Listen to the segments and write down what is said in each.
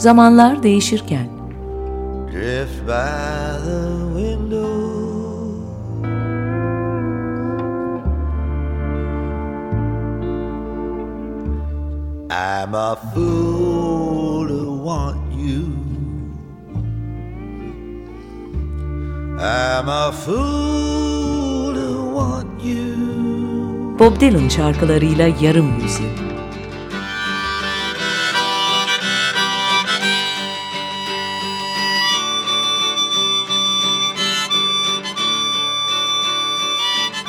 Zamanlar değişirken. Drift by the window. I'm a fool to want you. I'm a fool to want you. Bob Dylan şarkılarıyla yarım yüzyıl.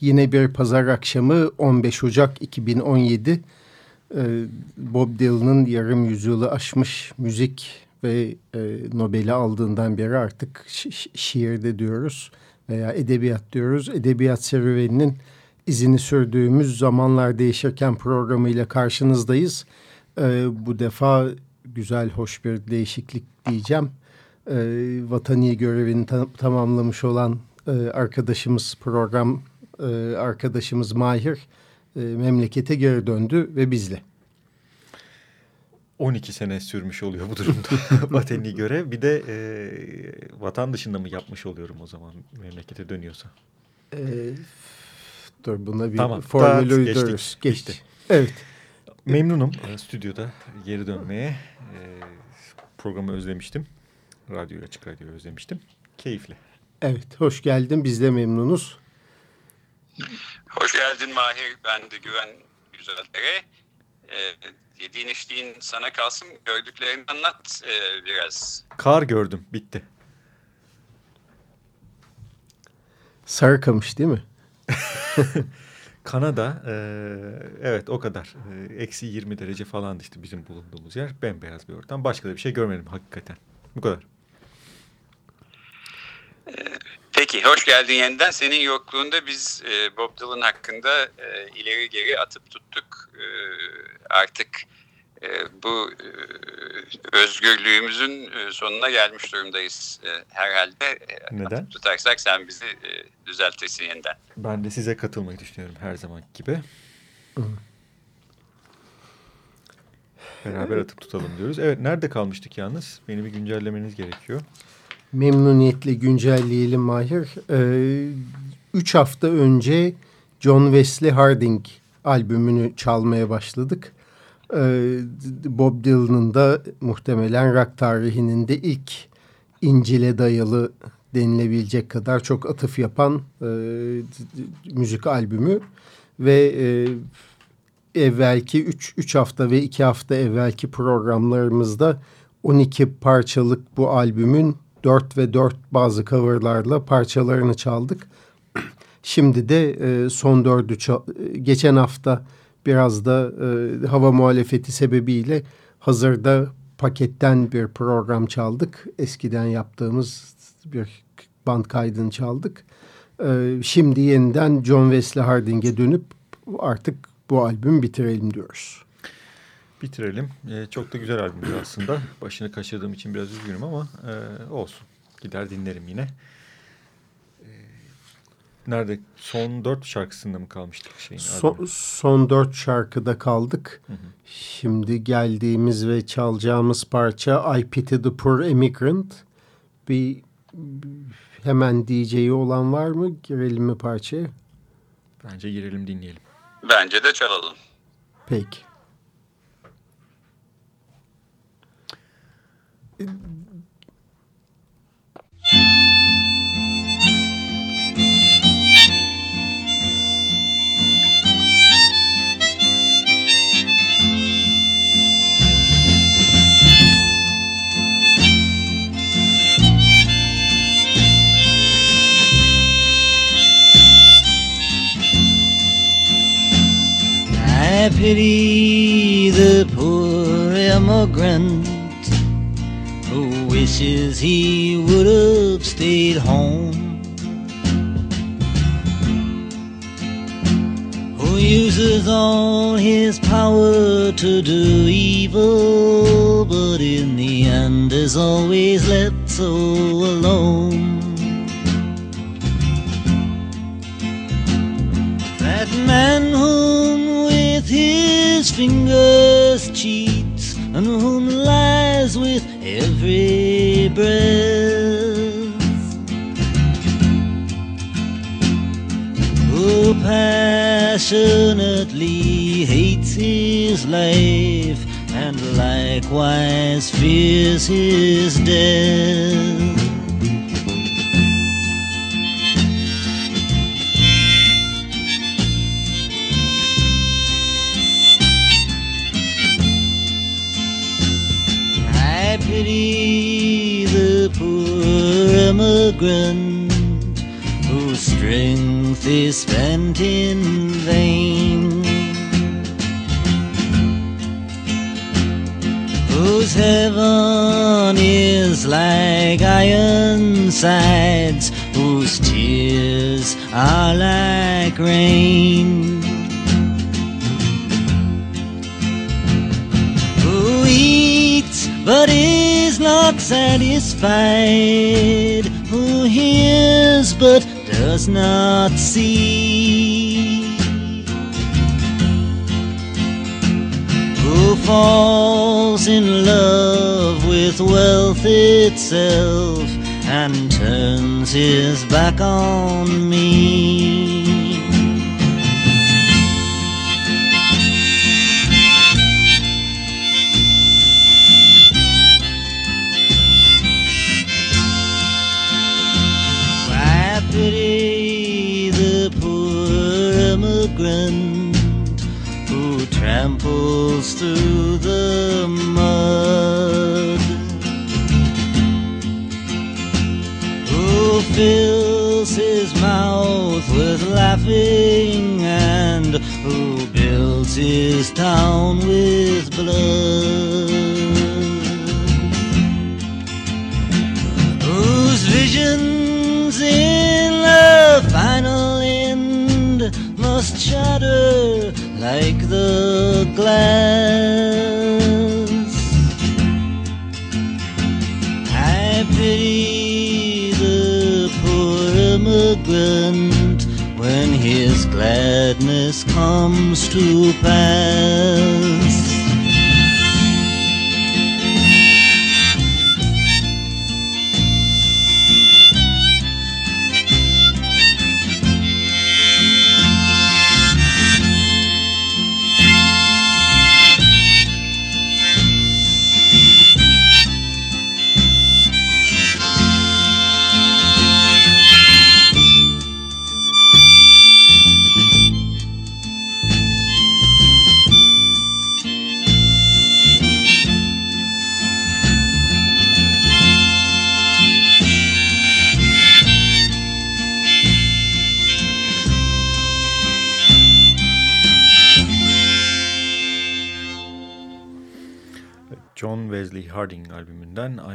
Yine bir pazar akşamı 15 Ocak 2017. Ee, Bob Dylan'ın yarım yüzyılı aşmış müzik ve e, Nobel'i aldığından beri artık şi şiirde diyoruz veya edebiyat diyoruz. Edebiyat serüveninin izini sürdüğümüz zamanlar değişirken programıyla karşınızdayız. Ee, bu defa güzel, hoş bir değişiklik diyeceğim. Ee, vatani görevini ta tamamlamış olan e, arkadaşımız program e, arkadaşımız Mahir e, memlekete geri döndü ve bizle. 12 sene sürmüş oluyor bu durumda vatani görev. Bir de e, vatan dışında mı yapmış oluyorum o zaman memlekete dönüyorsa? E, dur buna bir tamam, formül uydururuz. Geçti. Evet. Memnunum e, stüdyoda geri dönmeye. E, programı özlemiştim. Radyoyu açık radyoyu özlemiştim. Keyifli. Evet hoş geldin biz de memnunuz. Hoş geldin Mahir. Ben de Güven Güzeldere. Ee, yediğin içtiğin sana kalsın. Gördüklerini anlat e, biraz. Kar gördüm. Bitti. Sarıkamış değil mi? Kanada e, evet o kadar. E, eksi 20 derece falandı işte bizim bulunduğumuz yer. Bembeyaz bir ortam. Başka da bir şey görmedim hakikaten. Bu kadar. Peki, hoş geldin yeniden. Senin yokluğunda biz e, Bob Dylan hakkında e, ileri geri atıp tuttuk. E, artık e, bu e, özgürlüğümüzün e, sonuna gelmiş durumdayız e, herhalde. Neden? Atıp tutarsak sen bizi e, düzeltirsin yeniden. Ben de size katılmayı düşünüyorum her zaman gibi. Beraber atıp tutalım diyoruz. Evet, nerede kalmıştık yalnız? Beni bir güncellemeniz gerekiyor. Memnuniyetle güncelleyelim Mahir. Ee, üç hafta önce John Wesley Harding albümünü çalmaya başladık. Ee, Bob Dylan'ın da muhtemelen rock tarihinin de ilk İncil'e dayalı denilebilecek kadar çok atıf yapan e, müzik albümü ve e, evvelki 3 hafta ve 2 hafta evvelki programlarımızda 12 parçalık bu albümün 4 ve 4 bazı coverlarla parçalarını çaldık. Şimdi de e, son dördü geçen hafta biraz da e, hava muhalefeti sebebiyle hazırda paketten bir program çaldık. Eskiden yaptığımız bir band kaydını çaldık. E, şimdi yeniden John Wesley Harding'e dönüp artık bu albümü bitirelim diyoruz. Bitirelim. Ee, çok da güzel albüm aslında. Başını kaçırdığım için biraz üzgünüm ama e, olsun. Gider dinlerim yine. Ee, nerede? Son dört şarkısında mı kalmıştık? Şeyin son, son dört şarkıda kaldık. Hı hı. Şimdi geldiğimiz ve çalacağımız parça I Pity the Poor Immigrant. Bir, hemen DJ'yi olan var mı? Girelim mi parçaya? Bence girelim dinleyelim. Bence de çalalım. Peki. I pity the poor immigrant wishes he would have stayed home. Who uses all his power to do evil, but in the end is always left so alone. That man whom with his fingers cheats and whom lies with passionately hates his life and likewise fears his death. I pity the poor immigrant is spent in vain. Whose heaven is like iron sides, whose tears are like rain. who eats but is not satisfied, who hears but does not see, who falls in love with wealth itself and turns his back on me. Builds his town with blood. whose visions in the final end must shatter like the glass. Comes to pass.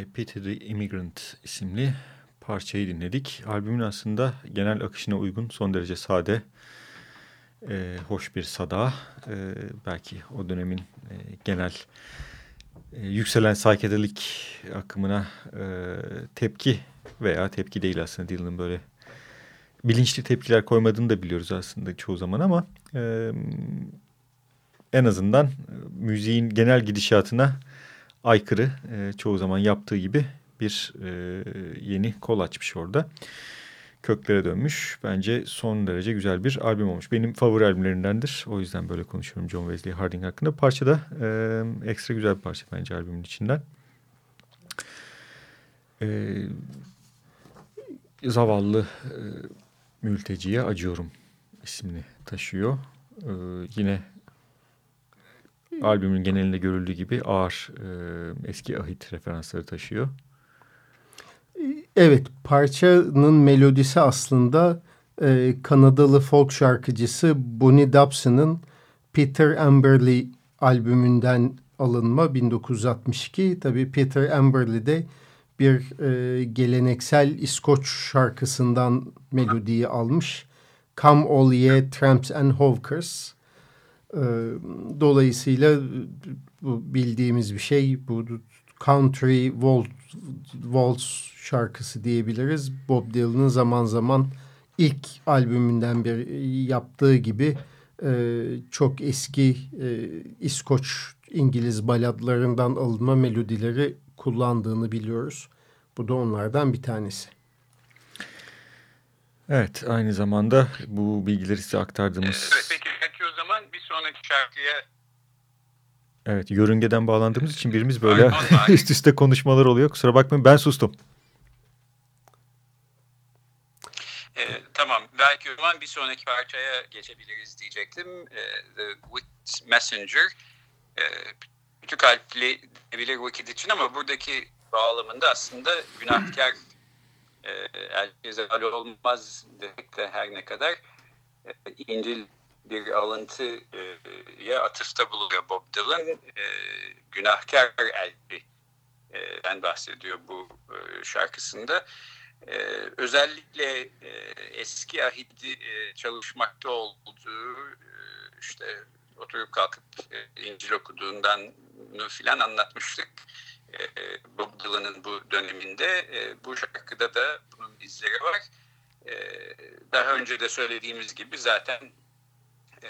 I Pity the Immigrant isimli parçayı dinledik. Albümün aslında genel akışına uygun son derece sade, e, hoş bir sada. E, belki o dönemin e, genel e, yükselen saykedelik akımına e, tepki veya tepki değil aslında Dylan'ın böyle bilinçli tepkiler koymadığını da biliyoruz aslında çoğu zaman ama e, en azından müziğin genel gidişatına aykırı e, çoğu zaman yaptığı gibi bir e, yeni kol açmış orada. Köklere dönmüş. Bence son derece güzel bir albüm olmuş. Benim favori albümlerindendir. O yüzden böyle konuşuyorum John Wesley Harding hakkında. Parça da e, ekstra güzel bir parça bence albümün içinden. E, zavallı e, mülteciye acıyorum ismini taşıyor. E, yine albümün genelinde görüldüğü gibi ağır e, eski ahit referansları taşıyor. Evet, parçanın melodisi aslında e, Kanadalı folk şarkıcısı Bonnie Dobson'ın Peter Amberley albümünden alınma 1962. Tabii Peter Amberley de bir e, geleneksel İskoç şarkısından melodiyi almış. Come All Ye Tramps and Hawkers. Dolayısıyla bu bildiğimiz bir şey. Bu country waltz, waltz şarkısı diyebiliriz. Bob Dylan'ın zaman zaman ilk albümünden bir yaptığı gibi e, çok eski e, İskoç İngiliz baladlarından alınma melodileri kullandığını biliyoruz. Bu da onlardan bir tanesi. Evet aynı zamanda bu bilgileri size aktardığımız... Evet peki, peki o zaman bir sonraki şarkıya... Evet yörüngeden bağlandığımız için birimiz böyle üst üste konuşmalar oluyor. Kusura bakmayın ben sustum. Ee, tamam belki o zaman bir sonraki parçaya geçebiliriz diyecektim. Ee, The Wit Messenger. Ee, küçük kalpli bilir Wicked için ama buradaki bağlamında aslında günahkar e, el olmaz demek de her ne kadar e, İncil bir alıntıya atıfta buluyor Bob Dylan. E, günahkar elçiden bahsediyor bu e, şarkısında. E, özellikle e, eski ahidi e, çalışmakta olduğu e, işte oturup kalkıp e, İncil okuduğundan filan anlatmıştık. E, Bob Dylan'ın bu döneminde e, bu şarkıda da bunun izleri var. E, daha önce de söylediğimiz gibi zaten e,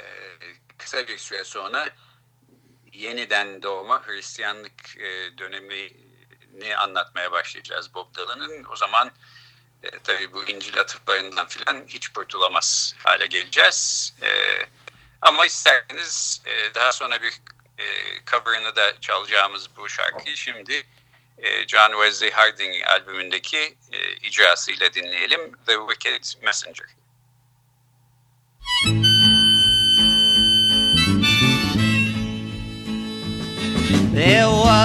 kısa bir süre sonra yeniden doğma Hristiyanlık e, dönemini anlatmaya başlayacağız Bob Dylan'ın. O zaman e, tabii bu İncil atıflarından filan hiç kurtulamaz hale geleceğiz. Ama isterseniz daha sonra bir cover'ını da çalacağımız bu şarkıyı şimdi John Wesley Harding albümündeki e, icrasıyla dinleyelim. The Wicked Messenger. There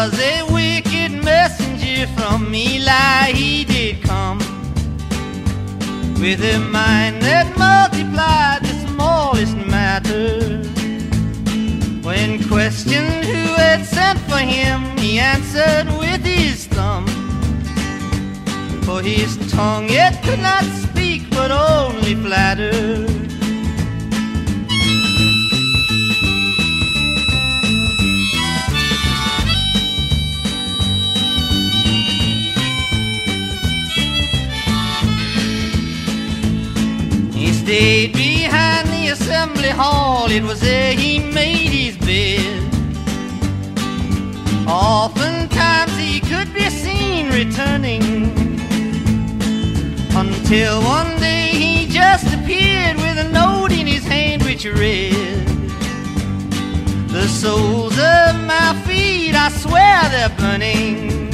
was a wicked messenger from Eli, he did come with a mind that multiplied the smallest matter. When questioned who had sent for him, he answered with his thumb. For his tongue yet could not speak, but only flatter. Stayed behind the assembly hall, it was there he made his bed. Oftentimes he could be seen returning until one day he just appeared with a note in his hand which read The soles of my feet, I swear they're burning.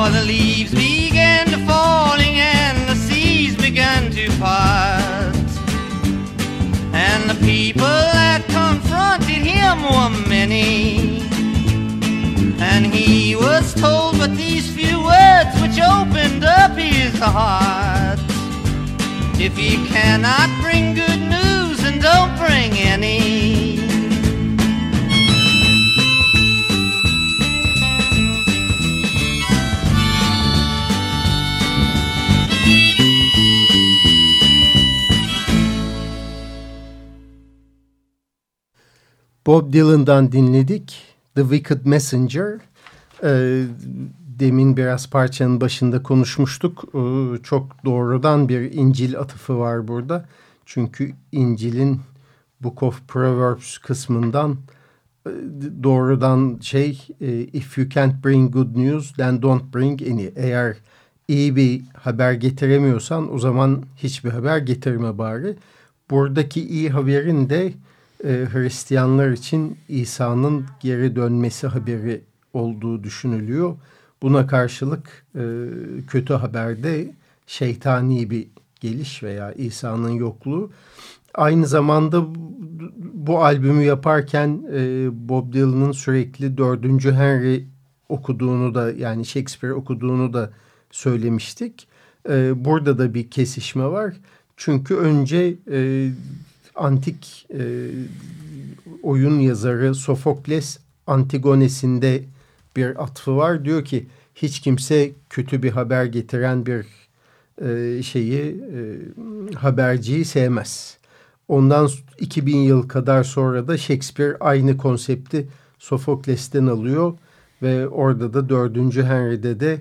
For the leaves began to falling and the seas began to part. And the people that confronted him were many. And he was told but these few words which opened up his heart. If you cannot bring good news, then don't bring any. Bob Dylan'dan dinledik. The Wicked Messenger. Ee, demin biraz parçanın başında konuşmuştuk. Ee, çok doğrudan bir İncil atıfı var burada. Çünkü İncil'in Book of Proverbs kısmından e, doğrudan şey e, if you can't bring good news then don't bring any. Eğer iyi bir haber getiremiyorsan o zaman hiçbir haber getirme bari. Buradaki iyi haberin de e, Hristiyanlar için İsa'nın geri dönmesi haberi olduğu düşünülüyor. Buna karşılık e, kötü haberde şeytani bir geliş veya İsa'nın yokluğu. Aynı zamanda bu albümü yaparken e, Bob Dylan'ın sürekli 4. Henry okuduğunu da yani Shakespeare okuduğunu da söylemiştik. E, burada da bir kesişme var. Çünkü önce e, antik e, oyun yazarı Sofokles Antigones'inde bir atfı var. Diyor ki hiç kimse kötü bir haber getiren bir e, şeyi e, haberciyi sevmez. Ondan 2000 yıl kadar sonra da Shakespeare aynı konsepti Sofokles'ten alıyor ve orada da 4. Henry'de de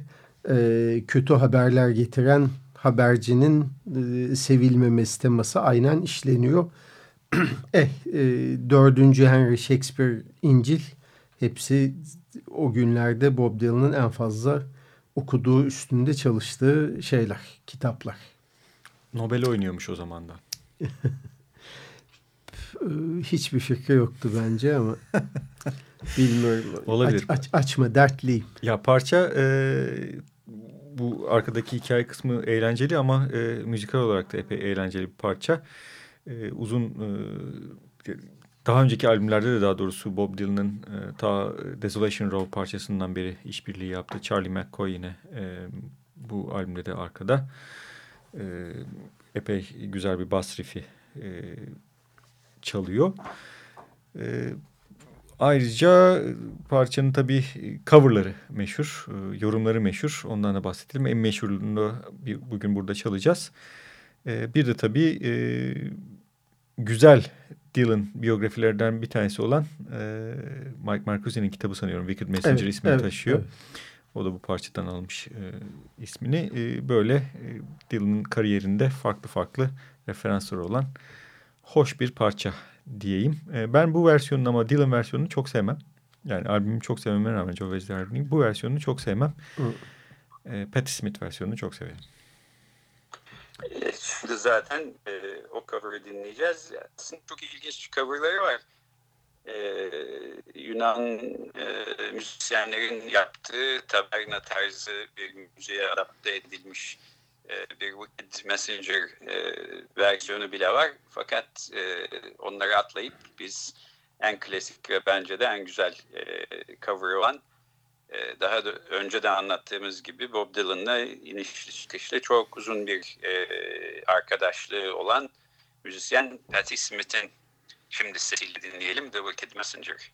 e, kötü haberler getiren habercinin e, sevilmemesi teması aynen işleniyor. eh, e, 4. Henry Shakespeare İncil hepsi o günlerde Bob Dylan'ın en fazla okuduğu üstünde çalıştığı şeyler, kitaplar. Nobel oynuyormuş o zaman da. Hiçbir fikri yoktu bence ama bilmiyorum. Olabilir. Aç, aç, açma dertliyim. Ya parça e, bu arkadaki hikaye kısmı eğlenceli ama e, müzikal olarak da epey eğlenceli bir parça. E, uzun e, daha önceki albümlerde de daha doğrusu Bob Dylan'ın e, ta Desolation Row parçasından beri işbirliği yaptı. Charlie McCoy yine e, bu albümde de arkada. E, epey güzel bir bass riff'i e, çalıyor. E, ayrıca parçanın tabii coverları meşhur, e, yorumları meşhur. Ondan da bahsedelim. En meşhurluğunu bugün burada çalacağız. E, bir de tabii e, güzel Dylan biyografilerden bir tanesi olan e, Mike Marcuse'nin kitabı sanıyorum Wicked Messenger evet, ismini evet, taşıyor. Evet. O da bu parçadan almış e, ismini. E, böyle e, Dylan'ın kariyerinde farklı farklı referansları olan hoş bir parça diyeyim. E, ben bu versiyonun ama Dylan versiyonunu çok sevmem. Yani albümü çok sevmeme rağmen Joe Wesley albümünün bu versiyonunu çok sevmem. E, Patti Smith versiyonunu çok severim. Şimdi zaten e, o cover'ı dinleyeceğiz. Aslında çok ilginç cover'ları var. E, Yunan e, müzisyenlerin yaptığı taberna tarzı bir müziğe adapte edilmiş e, bir Wicked Messenger e, versiyonu bile var. Fakat e, onları atlayıp biz en klasik ve bence de en güzel e, cover olan e, daha da önce de anlattığımız gibi Bob Dylan'la inişli çıkışlı çok uzun bir e, arkadaşlığı olan müzisyen Patti Smith'in şimdi sesiyle dinleyelim The Wicked Messenger.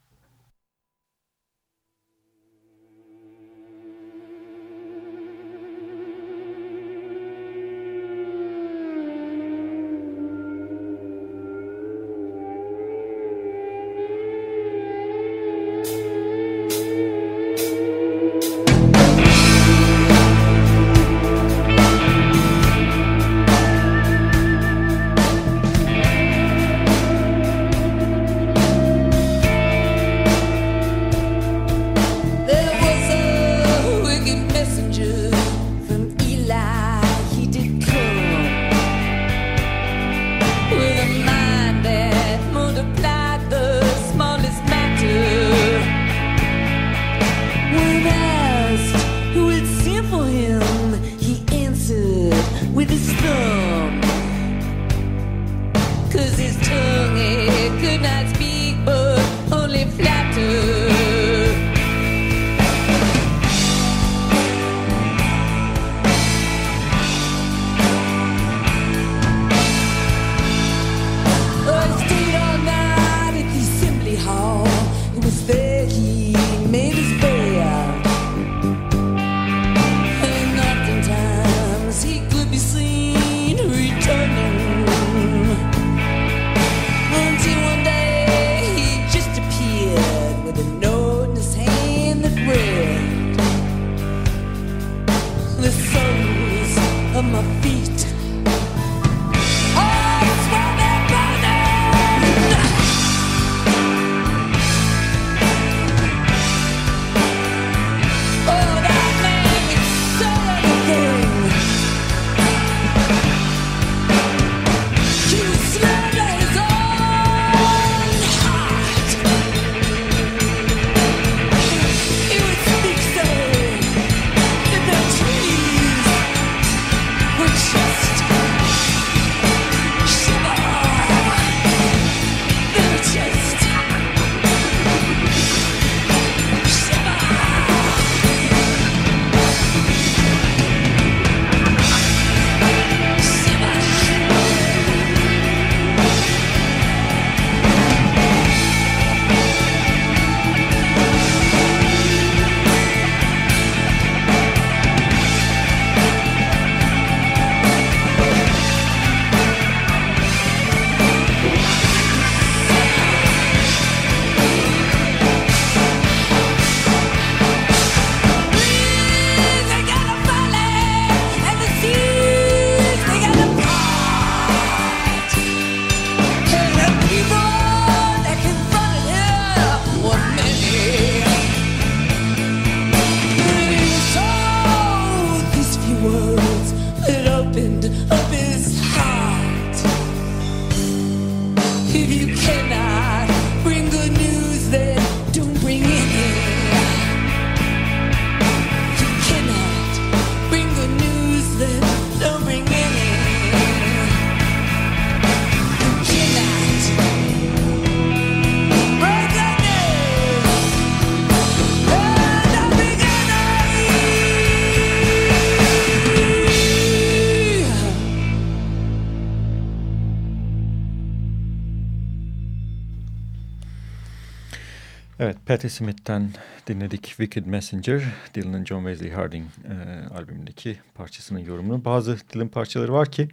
Patti Smith'ten dinledik Wicked Messenger, Dylan'ın John Wesley Harding e, albümündeki parçasının yorumunu. Bazı Dylan parçaları var ki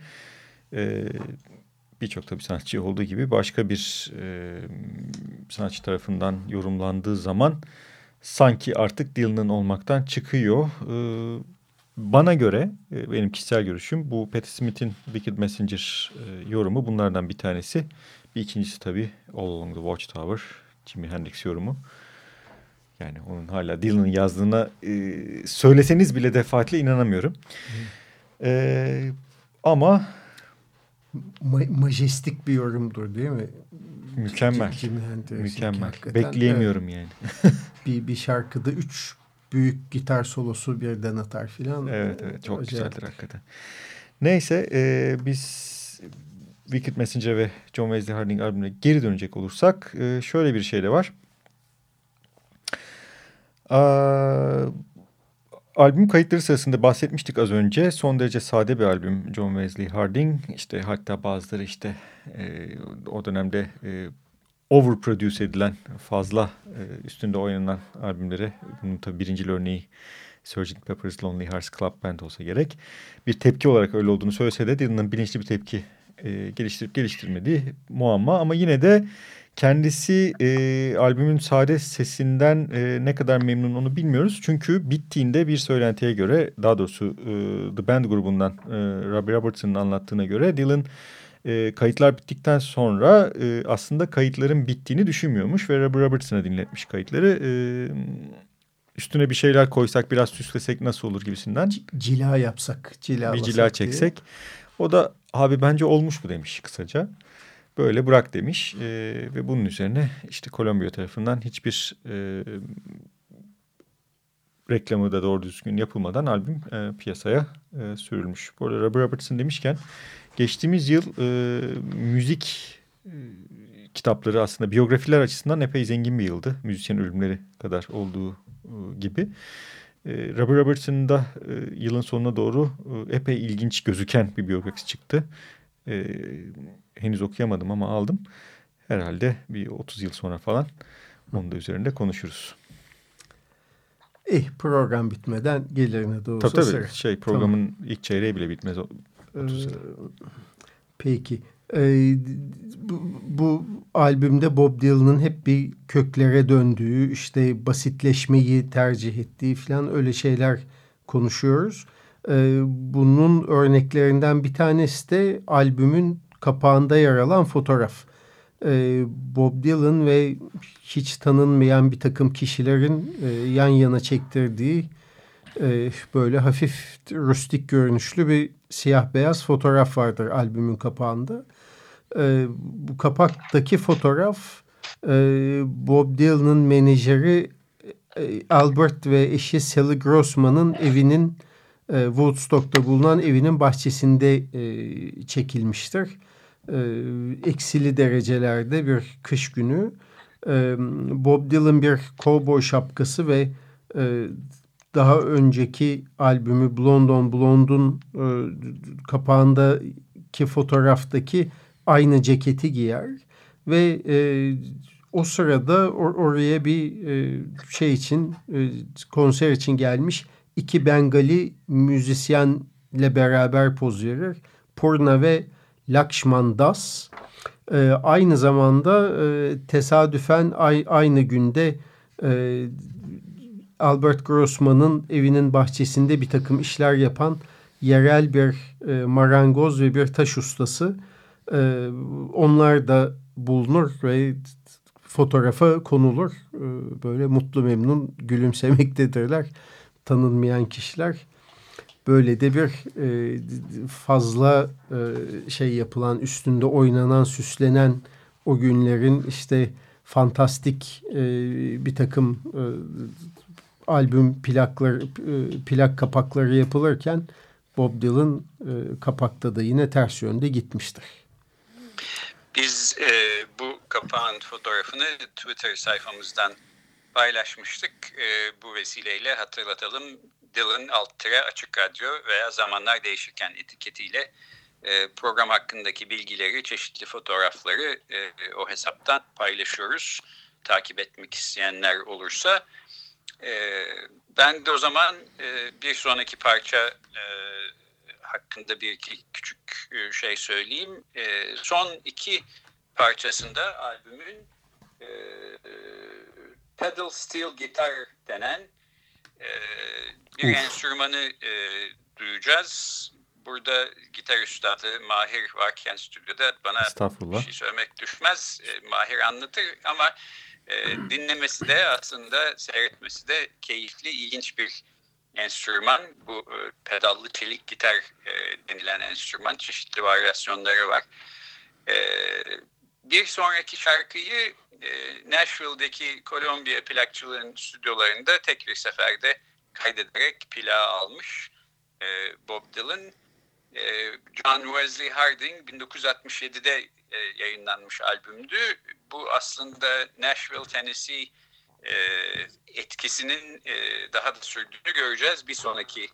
e, birçok tabii sanatçı olduğu gibi başka bir e, sanatçı tarafından yorumlandığı zaman sanki artık Dylan'ın olmaktan çıkıyor. E, bana göre, e, benim kişisel görüşüm bu Patti Smith'in Wicked Messenger e, yorumu bunlardan bir tanesi. Bir ikincisi tabii All Along the Watchtower, Jimi Hendrix yorumu. Yani onun hala Dylan'ın yazdığına e, söyleseniz bile defaatle inanamıyorum. E, ama Ma majestik bir yorumdur değil mi? Mükemmel. Mükemmel. Bekleyemiyorum evet. yani. bir, bir şarkıda üç büyük gitar solosu birden atar filan. Evet evet çok Acayip. güzeldir hakikaten. Neyse e, biz Wicked Messenger ve John Wesley Harding albümüne geri dönecek olursak e, şöyle bir şey de var. Aa, albüm kayıtları sırasında bahsetmiştik az önce. Son derece sade bir albüm John Wesley Harding. İşte hatta bazıları işte e, o dönemde e, overproduce edilen fazla e, üstünde oynanan albümlere bunun tabii birinci örneği Sgt. Pepper's Lonely Hearts Club Band olsa gerek. Bir tepki olarak öyle olduğunu söylese de Dylan'ın bilinçli bir tepki e, geliştirip geliştirmediği muamma ama yine de Kendisi e, albümün sade sesinden e, ne kadar memnun onu bilmiyoruz. Çünkü bittiğinde bir söylentiye göre daha doğrusu e, The Band grubundan e, Robbie Robertson'ın anlattığına göre Dylan e, kayıtlar bittikten sonra e, aslında kayıtların bittiğini düşünmüyormuş ve Robbie Robertson'a dinletmiş kayıtları. E, üstüne bir şeyler koysak biraz süslesek nasıl olur gibisinden. C cila yapsak. Cila bir cila çeksek. Diye. O da abi bence olmuş bu demiş kısaca böyle bırak demiş e, ve bunun üzerine işte Kolombiya tarafından hiçbir e, reklamı da doğru düzgün yapılmadan albüm e, piyasaya e, sürülmüş. Bu arada Robert Robertson demişken geçtiğimiz yıl e, müzik e, kitapları aslında biyografiler açısından epey zengin bir yıldı. Müzisyen ölümleri kadar olduğu e, gibi. E, Robert Robertson'ın da e, yılın sonuna doğru e, epey ilginç gözüken bir biyografisi çıktı. E, henüz okuyamadım ama aldım. Herhalde bir 30 yıl sonra falan onun da üzerinde konuşuruz. Eh program bitmeden gelirine doğru. Tabii tabii sıra. şey programın tamam. ilk çeyreği bile bitmez. 30 ee, peki. Ee, bu, bu albümde Bob Dylan'ın hep bir köklere döndüğü, işte basitleşmeyi tercih ettiği falan öyle şeyler konuşuyoruz. Ee, bunun örneklerinden bir tanesi de albümün kapağında yer alan fotoğraf. Ee, Bob Dylan ve hiç tanınmayan bir takım kişilerin e, yan yana çektirdiği e, böyle hafif rustik görünüşlü bir siyah beyaz fotoğraf vardır albümün kapağında. E, bu kapaktaki fotoğraf e, Bob Dylan'ın menajeri e, Albert ve eşi Sally Grossman'ın evinin e, Woodstock'ta bulunan evinin bahçesinde e, çekilmiştir. E, eksili derecelerde bir kış günü. E, Bob Dylan bir kovboy şapkası ve e, daha önceki albümü Blonde on Blonde'un e, kapağındaki fotoğraftaki aynı ceketi giyer ve e, o sırada or oraya bir e, şey için e, konser için gelmiş iki Bengali müzisyenle beraber poz verir. Purna ve Lakshman Das. E, aynı zamanda e, tesadüfen ay, aynı günde e, Albert Grossman'ın evinin bahçesinde bir takım işler yapan yerel bir e, marangoz ve bir taş ustası. E, onlar da bulunur ve fotoğrafa konulur. E, böyle mutlu memnun gülümsemektedirler tanınmayan kişiler böyle de bir e, fazla e, şey yapılan üstünde oynanan süslenen o günlerin işte fantastik e, bir takım e, albüm plaklar e, plak kapakları yapılırken Bob Dylan e, kapakta da yine ters yönde gitmiştir. Biz e, bu kapağın fotoğrafını Twitter sayfamızdan paylaşmıştık. E, bu vesileyle hatırlatalım. Dylan alt açık radyo veya zamanlar değişirken etiketiyle e, program hakkındaki bilgileri, çeşitli fotoğrafları e, o hesaptan paylaşıyoruz. Takip etmek isteyenler olursa. E, ben de o zaman e, bir sonraki parça e, hakkında bir iki küçük e, şey söyleyeyim. E, son iki parçasında albümün e, pedal steel gitar denen e, bir Uf. enstrümanı e, duyacağız. Burada gitar üstadı Mahir varken stüdyoda bana bir şey söylemek düşmez. E, Mahir anlatır ama e, dinlemesi de aslında seyretmesi de keyifli, ilginç bir enstrüman. Bu e, pedallı çelik gitar e, denilen enstrüman. Çeşitli varyasyonları var. E, bir sonraki şarkıyı e, Nashville'deki Columbia plakçılığın stüdyolarında tek bir seferde kaydederek plağı almış e, Bob Dylan. E, John Wesley Harding 1967'de e, yayınlanmış albümdü. Bu aslında Nashville, Tennessee e, etkisinin e, daha da sürdüğünü göreceğiz. Bir sonraki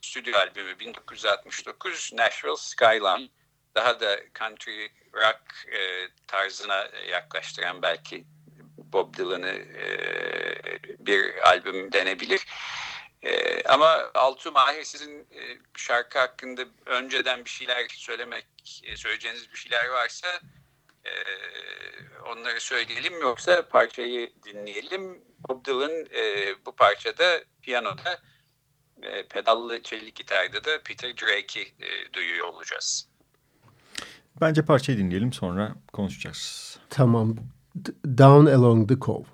stüdyo albümü 1969 Nashville Skyline daha da country rock e, tarzına yaklaştıran belki Bob Dylan'ı bir albüm denebilir. Ama Altu Mahir sizin şarkı hakkında önceden bir şeyler söylemek, söyleyeceğiniz bir şeyler varsa e, onları söyleyelim yoksa parçayı dinleyelim. Bob Dylan e, bu parçada piyanoda e, pedallı çelik gitarda da Peter Drake'i e, duyuyor olacağız. Bence parçayı dinleyelim sonra konuşacağız. Tamam. Down Along the Cove.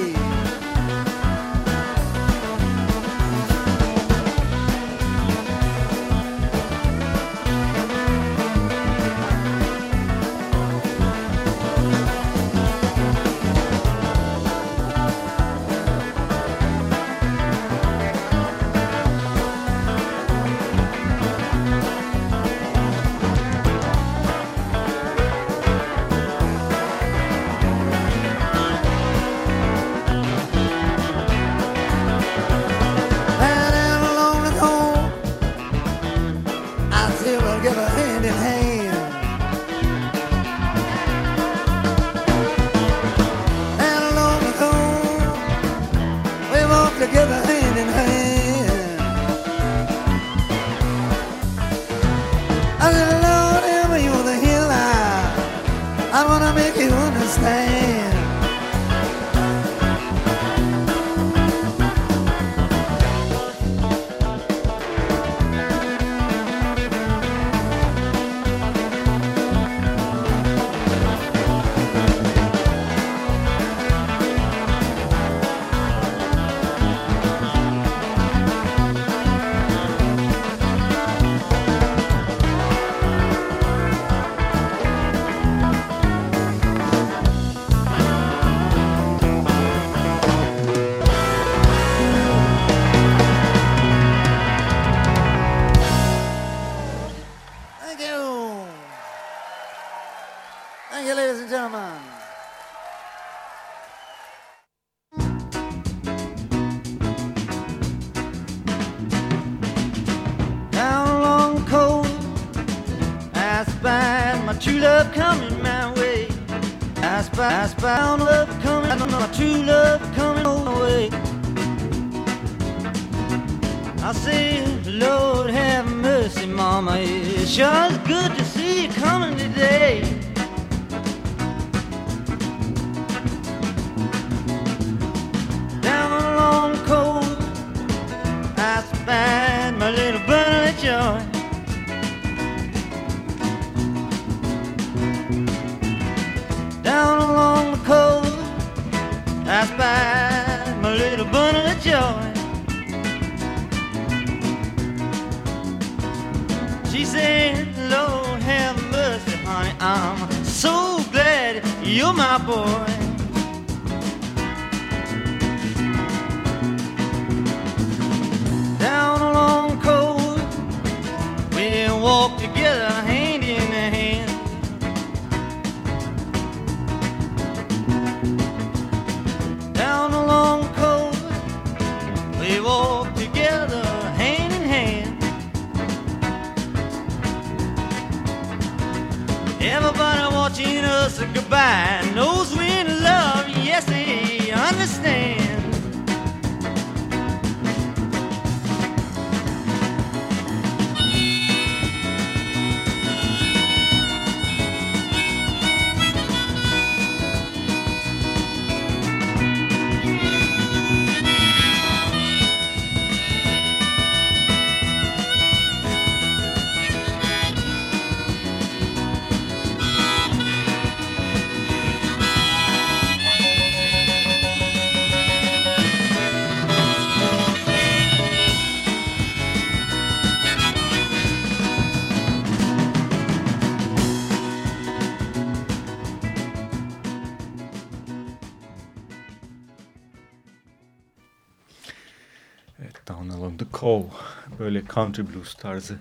country blues tarzı.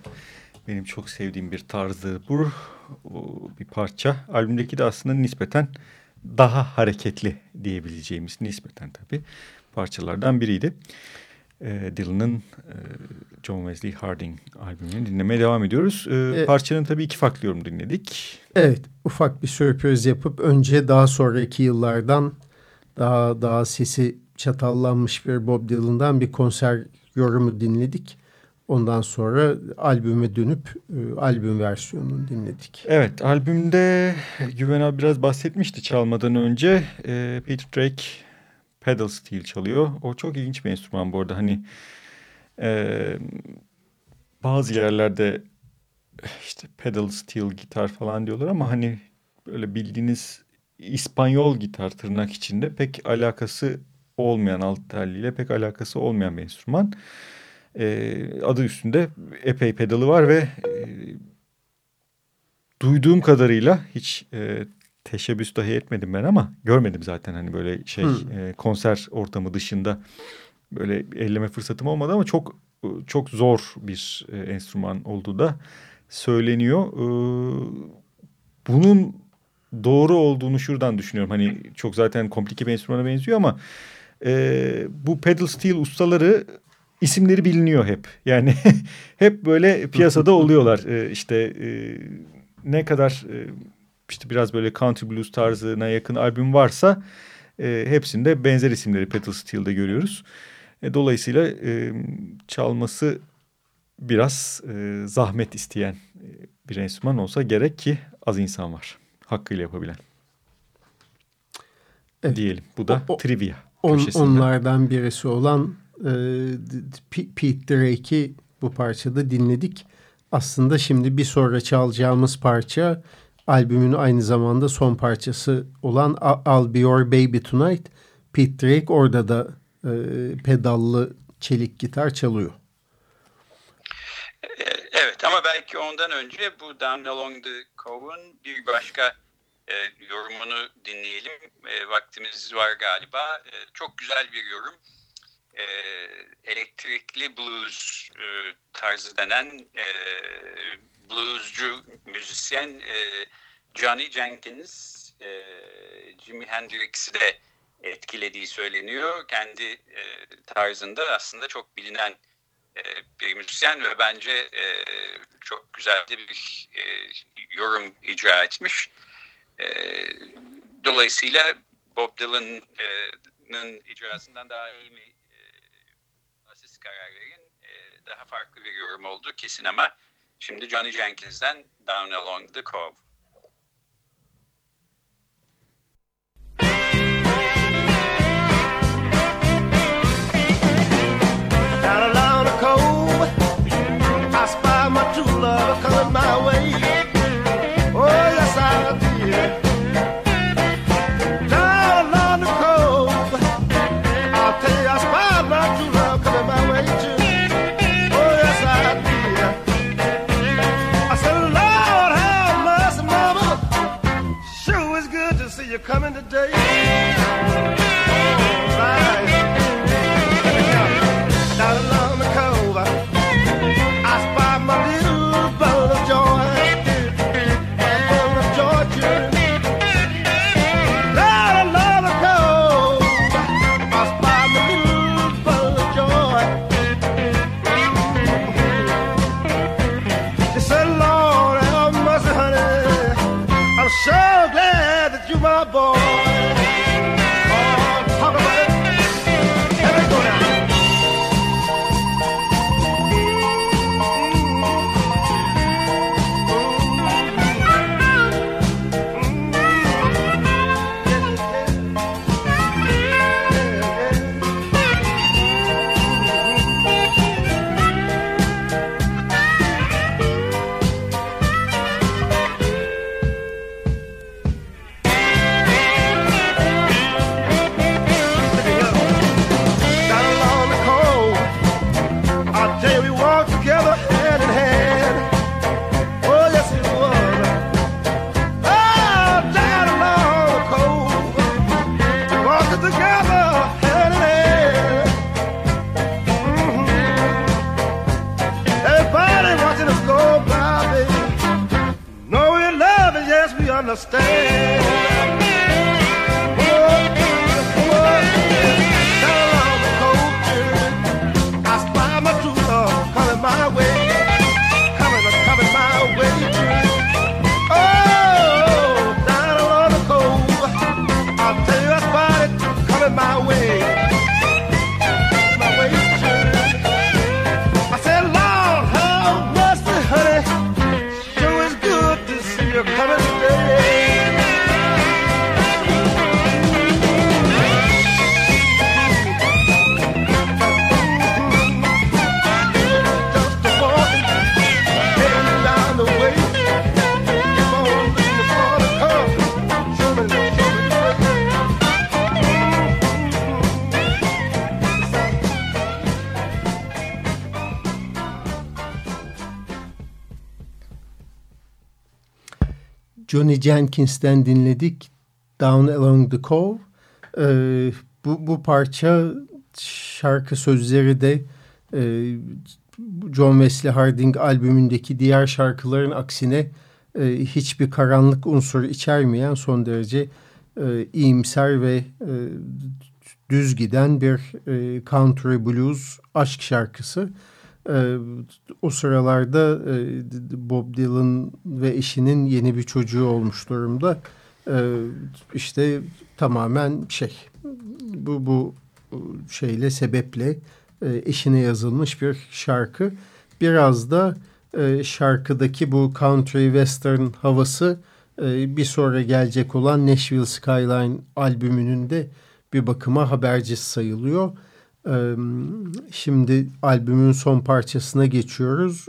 Benim çok sevdiğim bir tarzı bu. Bir parça. Albümdeki de aslında nispeten daha hareketli diyebileceğimiz nispeten tabii parçalardan biriydi. Ee, Dylan'ın e, John Wesley Harding albümünü dinlemeye devam ediyoruz. Ee, Evet. Parçanın tabii iki farklı yorum dinledik. Evet, ufak bir sürpriz yapıp önce daha sonraki yıllardan daha daha sesi çatallanmış bir Bob Dylan'dan bir konser yorumu dinledik. Ondan sonra albüme dönüp e, albüm versiyonunu dinledik. Evet albümde Güven abi biraz bahsetmişti çalmadan önce. Ee, Peter Drake pedal steel çalıyor. O çok ilginç bir enstrüman bu arada. Hani e, bazı yerlerde işte pedal steel gitar falan diyorlar ama hani böyle bildiğiniz İspanyol gitar tırnak içinde pek alakası olmayan alt telliyle pek alakası olmayan bir enstrüman. Ee, adı üstünde epey pedalı var ve e, duyduğum kadarıyla hiç e, teşebbüs dahi etmedim ben ama görmedim zaten hani böyle şey e, konser ortamı dışında böyle elleme fırsatım olmadı ama çok çok zor bir e, enstrüman olduğu da söyleniyor. Ee, bunun doğru olduğunu şuradan düşünüyorum. Hani çok zaten komplike bir enstrümana benziyor ama e, bu pedal steel ustaları isimleri biliniyor hep. Yani hep böyle piyasada oluyorlar. E, işte e, ne kadar e, işte biraz böyle country blues tarzına yakın albüm varsa e, hepsinde benzer isimleri pedal steel'de görüyoruz. E, dolayısıyla e, çalması biraz e, zahmet isteyen e, bir enstrüman olsa gerek ki az insan var. Hakkıyla yapabilen. Evet. Diyelim. Bu da O- o- trivia On, köşesinde. onlardan birisi olan e, Pete Drake'i bu parçada dinledik. Aslında şimdi bir sonra çalacağımız parça albümün aynı zamanda son parçası olan I'll Be Your Baby Tonight. Pete Drake orada da e, pedallı çelik gitar çalıyor. E, Evet ama belki ondan önce bu Down Along the Cove'un bir başka e, yorumunu dinleyelim. E, vaktimiz var galiba. E, çok güzel bir yorum. E, elektrikli blues e, tarzı denen e, bluescu müzisyen e, Johnny Jenkins, e, Jimi Hendrix'i de etkilediği söyleniyor. Kendi e, tarzında aslında çok bilinen e, bir müzisyen ve bence e, çok güzel bir e, yorum icra etmiş. E, dolayısıyla Bob Dylan'ın icrasından daha iyi mi e, karar verin. E, daha farklı bir yorum oldu kesin ama şimdi Johnny Jenkins'den Down Along the Cove. Johnny Jenkins'ten dinledik Down Along the Cove. Ee, bu, bu parça şarkı sözleri de e, John Wesley Harding albümündeki diğer şarkıların aksine e, hiçbir karanlık unsur içermeyen son derece e, iyimser ve e, düz giden bir e, country blues aşk şarkısı. E, o sıralarda e, Bob Dylan ve eşinin yeni bir çocuğu olmuş durumda. E, işte tamamen şey bu, bu şeyle sebeple e, eşine yazılmış bir şarkı. Biraz da e, şarkıdaki bu country western havası e, bir sonra gelecek olan Nashville Skyline albümünün de bir bakıma habercisi sayılıyor. Şimdi albümün son parçasına geçiyoruz.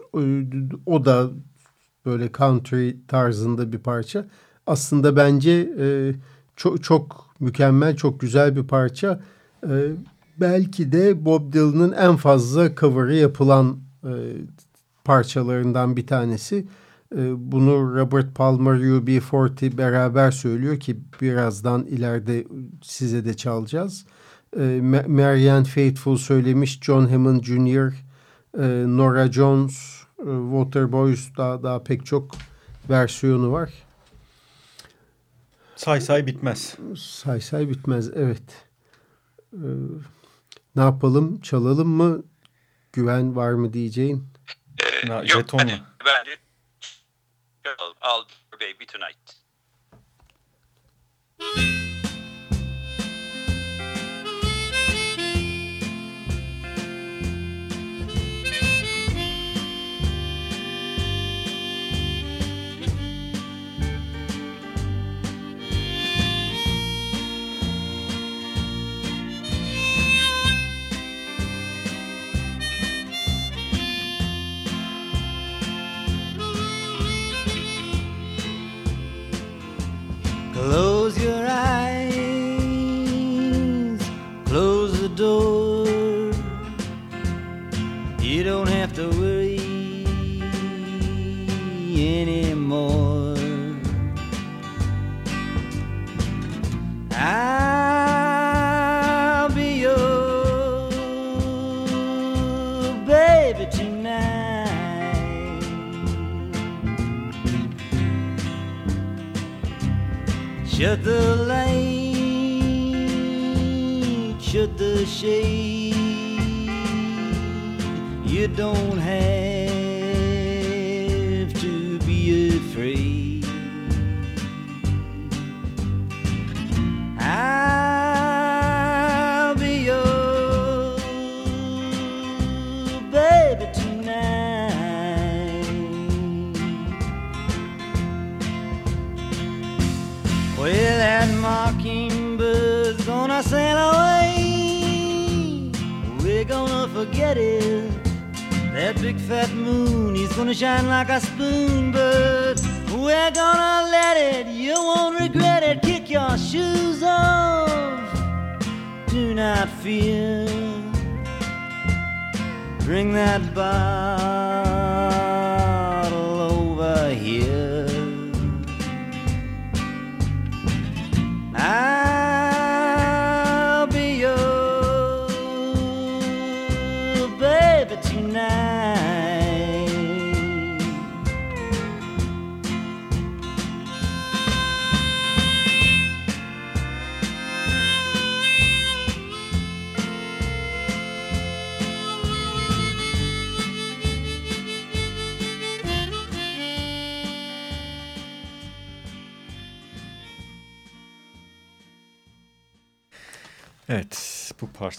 O da böyle country tarzında bir parça. Aslında bence çok çok mükemmel, çok güzel bir parça. Belki de Bob Dylan'ın en fazla cover'ı yapılan parçalarından bir tanesi. Bunu Robert Palmer, UB40 beraber söylüyor ki birazdan ileride size de çalacağız. E, Marianne Faithful söylemiş, John Hammond Jr., e, Nora Jones, e, Waterboys daha, daha pek çok versiyonu var. Say say bitmez. Say say bitmez, evet. Ee, ne yapalım, çalalım mı? Güven var mı diyeceğin? Ee, Na- yok, jetonla. hadi, bence I'll, I'll baby tonight.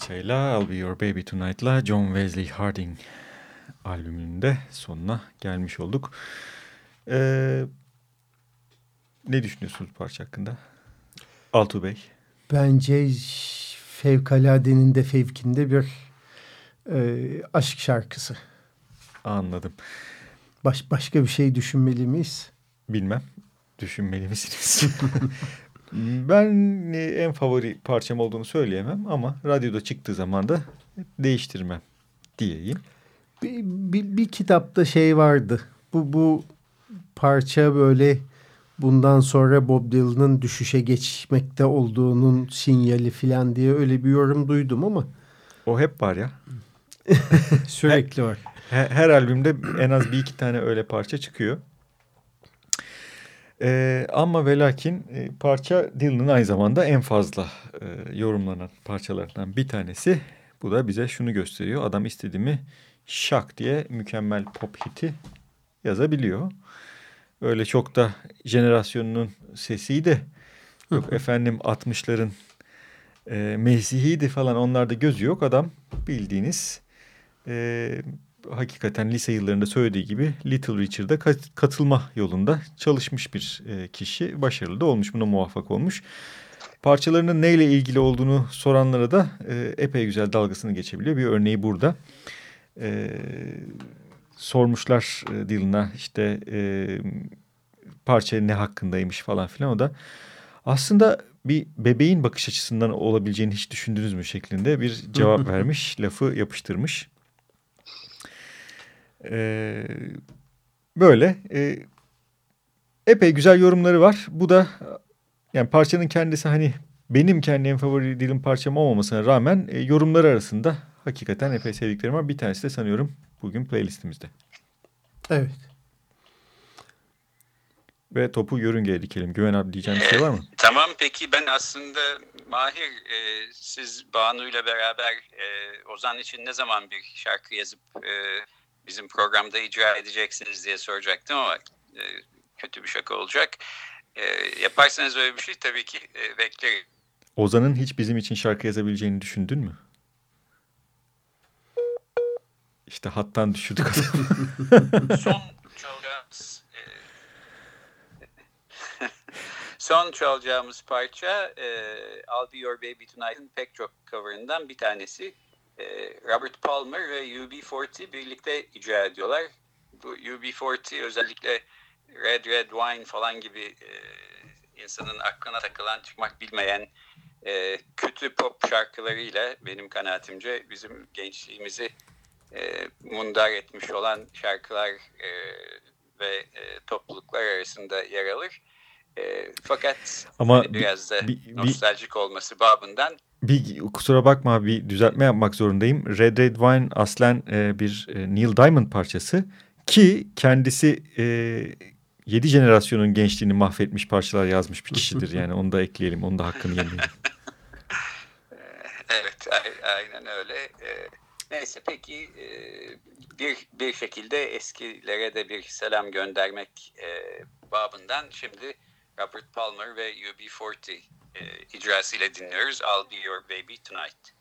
Parçayla I'll Be Your Baby Tonight'la John Wesley Harding albümünün de sonuna gelmiş olduk. Ee, ne düşünüyorsunuz parça hakkında? Altuğ Bey. Bence fevkaladenin de fevkinde bir e, aşk şarkısı. Anladım. Baş, başka bir şey düşünmeli miyiz? Bilmem. Düşünmeli misiniz? ben e, en favori parçam olduğunu söyleyemem ama radyoda çıktığı zaman da değiştirmem diyeyim. Bir, bir, bir kitapta şey vardı. Bu, bu parça böyle bundan sonra Bob Dylan'ın düşüşe geçmekte olduğunun sinyali falan diye öyle bir yorum duydum ama O hep var ya. sürekli var. Her, her albümde en az bir iki tane öyle parça çıkıyor. Ee, ama ve lakin e, parça Dylan'ın aynı zamanda en fazla e, yorumlanan parçalarından bir tanesi. Bu da bize şunu gösteriyor. Adam istediğimi şak diye mükemmel pop hiti yazabiliyor. Öyle çok da jenerasyonunun sesiydi. Yok efendim 60'ların e, Mesihiydi falan onlarda gözü yok. Adam bildiğiniz e, hakikaten lise yıllarında söylediği gibi Little Richard'a kat- katılma yolunda çalışmış bir e, kişi. Başarılı da olmuş, buna muvaffak olmuş. Parçalarının neyle ilgili olduğunu soranlara da e, epey güzel dalgasını geçebiliyor. Bir örneği burada. E, sormuşlar Dylan'a işte parça ne hakkındaymış falan filan. O da aslında bir bebeğin bakış açısından olabileceğini hiç düşündünüz mü şeklinde bir cevap vermiş, lafı yapıştırmış. Ee, böyle e, epey güzel yorumları var. Bu da yani parçanın kendisi hani benim kendi en favori dilim parçam olmamasına rağmen e, yorumları arasında hakikaten epey sevdiklerim var. Bir tanesi de sanıyorum bugün playlistimizde. Evet. ve topu yörüngeye dikelim. Güven abi diyeceğim bir şey var mı? E, tamam peki ben aslında Mahir e, siz Banu ile beraber e, Ozan için ne zaman bir şarkı yazıp e, bizim programda icra edeceksiniz diye soracaktım ama e, kötü bir şaka olacak. E, yaparsanız öyle bir şey tabii ki e, beklerim. Ozan'ın hiç bizim için şarkı yazabileceğini düşündün mü? İşte hattan düşürdük Son çalacağımız e, son çalacağımız parça e, I'll Be Your Baby Tonight'ın pek çok cover'ından bir tanesi. E, Robert Palmer ve UB40 birlikte icra ediyorlar. Bu UB40 özellikle Red Red Wine falan gibi e, insanın aklına takılan çıkmak bilmeyen e, kötü pop şarkılarıyla benim kanaatimce bizim gençliğimizi e, mundar etmiş olan şarkılar e, ve e, topluluklar arasında yer alır. E, fakat Ama biraz da bir, bir, nostaljik olması babından bir kusura bakma bir düzeltme yapmak zorundayım. Red Red Wine aslen e, bir e, Neil Diamond parçası ki kendisi e, 7 jenerasyonun gençliğini mahvetmiş parçalar yazmış bir kişidir. Yani onu da ekleyelim, onu da hakkını yemeyelim. evet, aynen öyle. E, neyse peki e, bir bir şekilde eskilere de bir selam göndermek e, babından şimdi Robert Palmer ve UB40 e, icrasıyla dinliyoruz. I'll Be Your Baby Tonight.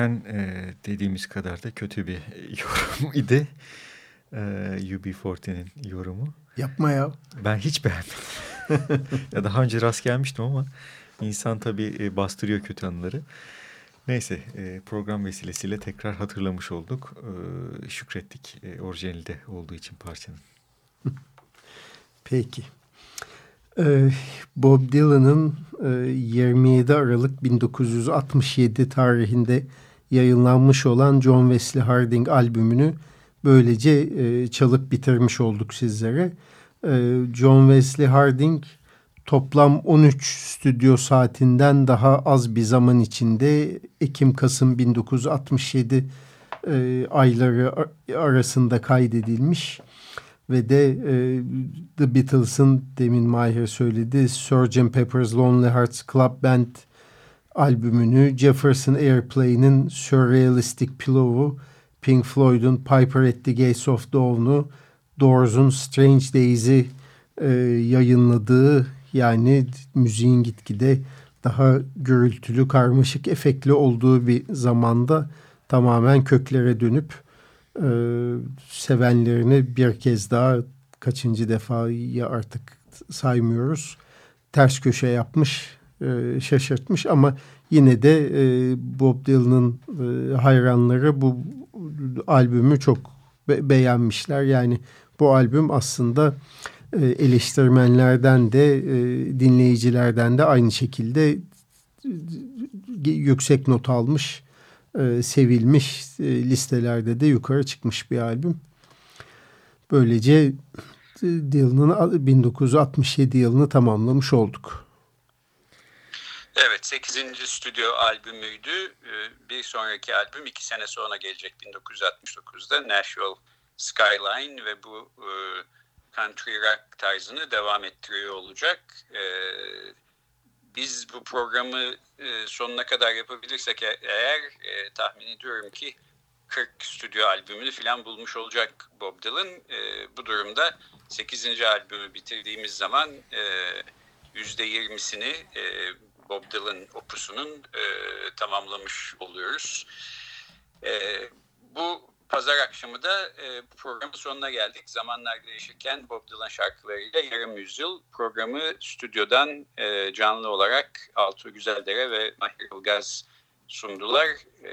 Hakikaten e, dediğimiz kadar da kötü bir yorum idi. E, UB40'nin yorumu. Yapma ya. Ben hiç beğenmedim. ya daha önce rast gelmiştim ama insan tabii e, bastırıyor kötü anıları. Neyse e, program vesilesiyle tekrar hatırlamış olduk. E, şükrettik e, orijinalde olduğu için parçanın. Peki. Bob Dylan'ın 27 Aralık 1967 tarihinde yayınlanmış olan John Wesley Harding albümünü böylece çalıp bitirmiş olduk sizlere. John Wesley Harding toplam 13 stüdyo saatinden daha az bir zaman içinde Ekim-Kasım 1967 e, ayları arasında kaydedilmiş ve de e, The Beatles'ın demin Maher söyledi Sgt. Pepper's Lonely Hearts Club Band albümünü Jefferson Airplane'in Surrealistic Pillow'u Pink Floyd'un Piper at the Gates of Dawn'u Doors'un Strange Days'i e, yayınladığı yani müziğin gitgide daha gürültülü, karmaşık, efektli olduğu bir zamanda tamamen köklere dönüp e, sevenlerini bir kez daha kaçıncı defayı artık saymıyoruz. Ters köşe yapmış, e, şaşırtmış ama yine de e, Bob Dylan'ın e, hayranları bu albümü çok be beğenmişler. Yani bu albüm aslında e, eleştirmenlerden de e, dinleyicilerden de aynı şekilde e, yüksek not almış, sevilmiş listelerde de yukarı çıkmış bir albüm. Böylece Dylan'ın 1967 yılını tamamlamış olduk. Evet 8. stüdyo albümüydü. Bir sonraki albüm 2 sene sonra gelecek 1969'da Nashville Skyline ve bu country rock tarzını devam ettiriyor olacak. E, biz bu programı e, sonuna kadar yapabilirsek e, eğer e, tahmin ediyorum ki 40 stüdyo albümünü falan bulmuş olacak Bob Dylan. E, bu durumda 8. albümü bitirdiğimiz zaman e, %20'sini e, Bob Dylan opusunun e, tamamlamış oluyoruz. E, bu Pazar akşamı da e, programın sonuna geldik. Zamanlar değişirken Bob Dylan şarkılarıyla yarım yüzyıl programı stüdyodan e, canlı olarak Altuğ Güzeldere ve Mahir Ilgaz sundular. E,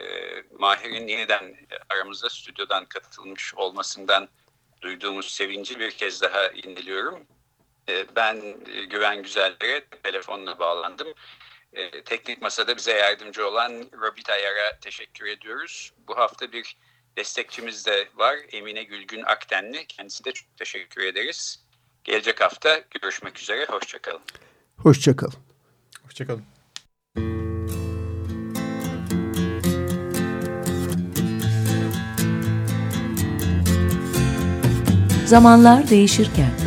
Mahir'in yeniden aramızda stüdyodan katılmış olmasından duyduğumuz sevinci bir kez daha yeniliyorum. E, ben e, Güven Güzeller'e telefonla bağlandım. E, teknik masada bize yardımcı olan Robit Ayar'a teşekkür ediyoruz. Bu hafta bir destekçimiz de var. Emine Gülgün Aktenli. Kendisi de çok teşekkür ederiz. Gelecek hafta görüşmek üzere. Hoşçakalın. Hoşçakalın. Hoşçakalın. Zamanlar değişirken